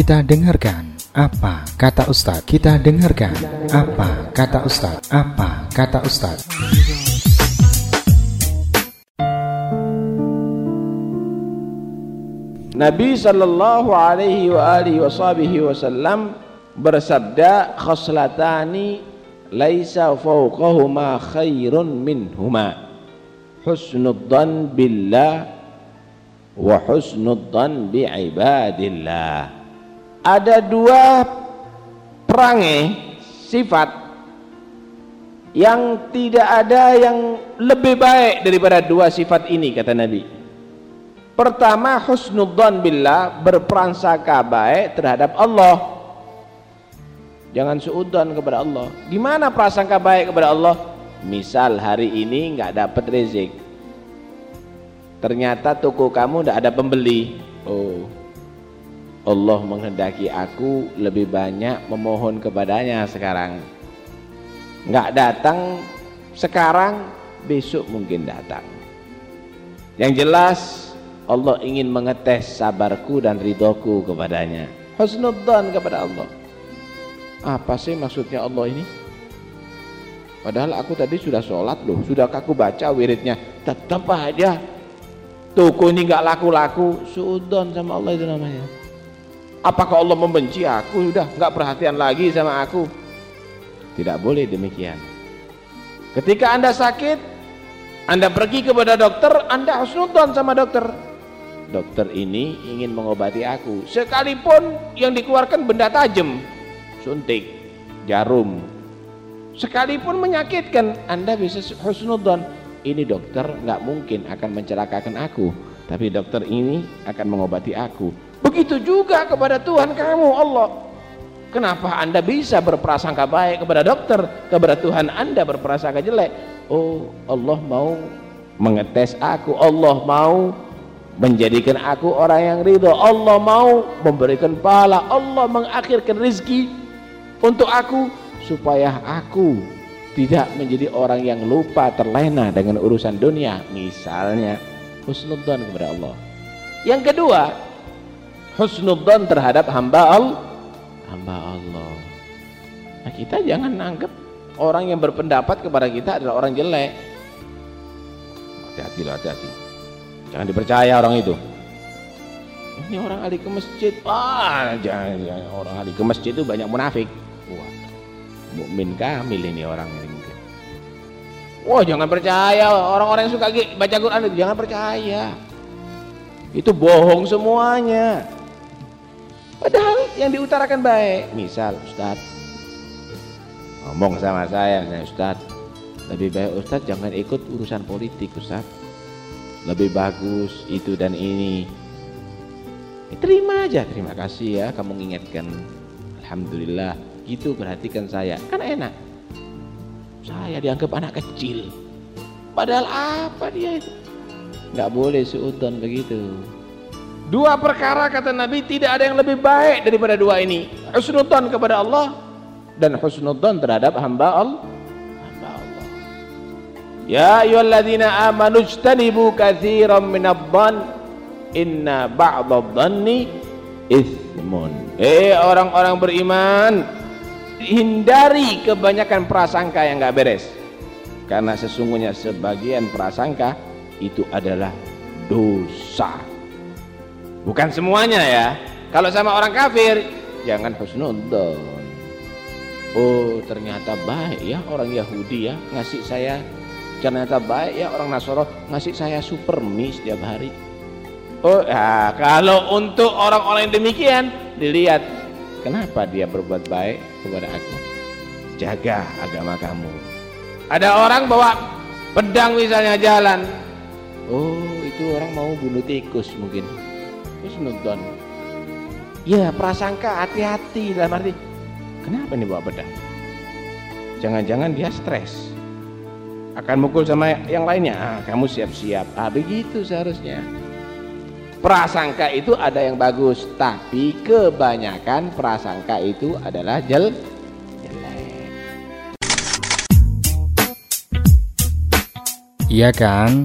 Kita dengarkan apa kata Ustadz. Kita dengarkan apa kata Ustadz. Apa kata Ustadz. Nabi sallallahu alaihi wa alihi wasallam bersabda khoslatani laisa fawqahuma khairun minhuma husnudzan billah wa husnudzan bi ibadillah ada dua perangai sifat yang tidak ada yang lebih baik daripada dua sifat ini kata Nabi. Pertama husnudzan billah berprasangka baik terhadap Allah. Jangan suudzon kepada Allah. Gimana prasangka baik kepada Allah? Misal hari ini nggak dapat rezeki. Ternyata toko kamu tidak ada pembeli. Oh Allah menghendaki aku lebih banyak memohon kepadanya sekarang. Nggak datang sekarang besok mungkin datang. Yang jelas Allah ingin mengetes sabarku dan ridhoku kepadanya. Husnudzan kepada Allah. Apa sih maksudnya Allah ini? Padahal aku tadi sudah sholat loh. Sudah aku baca wiridnya? Tetap aja. Toko ini nggak laku-laku. Suudon sama Allah itu namanya apakah Allah membenci aku sudah nggak perhatian lagi sama aku tidak boleh demikian ketika anda sakit anda pergi kepada dokter anda harus nonton sama dokter dokter ini ingin mengobati aku sekalipun yang dikeluarkan benda tajam suntik, jarum. Sekalipun menyakitkan, Anda bisa husnudzon. Ini dokter nggak mungkin akan mencelakakan aku, tapi dokter ini akan mengobati aku. Begitu juga kepada Tuhan kamu Allah. Kenapa Anda bisa berprasangka baik kepada dokter, kepada Tuhan Anda berprasangka jelek? Oh, Allah mau mengetes aku, Allah mau menjadikan aku orang yang ridho. Allah mau memberikan pahala. Allah mengakhirkan rizki untuk aku supaya aku tidak menjadi orang yang lupa terlena dengan urusan dunia. Misalnya husnudzon kepada Allah. Yang kedua husnudzon terhadap hamba Allah hamba Allah. Nah kita jangan anggap orang yang berpendapat kepada kita adalah orang jelek. Hati-hati hati-hati. Jangan dipercaya orang itu. Ini orang ahli ke masjid. Ah jangan, jangan. Orang ahli ke masjid itu banyak munafik. Wah, mukmin kamil ini orang ini mungkin. Wah, jangan percaya. Orang-orang yang suka baca Quran itu jangan percaya. Itu bohong semuanya. Padahal yang diutarakan baik. Misal Ustaz. Ngomong sama saya, saya Ustaz, lebih baik Ustaz jangan ikut urusan politik Ustaz. Lebih bagus itu dan ini. Ya, terima aja, terima kasih ya kamu mengingatkan. Alhamdulillah. Gitu perhatikan saya. Kan enak. Saya dianggap anak kecil. Padahal apa dia itu? Nggak boleh seudon begitu dua perkara kata Nabi tidak ada yang lebih baik daripada dua ini. Husnudon kepada Allah dan husnudon terhadap hamba Allah hamba Allah. Ya ayyuhalladzina amanu ijtanibu katsiran minadh-dhann inna ba'dadh-dhanni ithmun. Eh orang-orang beriman hindari kebanyakan prasangka yang nggak beres. Karena sesungguhnya sebagian prasangka itu adalah dosa bukan semuanya ya kalau sama orang kafir jangan husnudzon oh ternyata baik ya orang Yahudi ya ngasih saya ternyata baik ya orang Nasoro ngasih saya super mie setiap hari oh ya kalau untuk orang-orang yang demikian dilihat Kenapa dia berbuat baik kepada aku? Jaga agama kamu. Ada orang bawa pedang misalnya jalan. Oh, itu orang mau bunuh tikus mungkin. Terus nonton. Ya, prasangka hati-hati dalam arti. Kenapa nih bawa pedang? Jangan-jangan dia stres. Akan mukul sama yang lainnya. Ah, kamu siap-siap. Ah, begitu seharusnya prasangka itu ada yang bagus tapi kebanyakan prasangka itu adalah jel jelek iya kan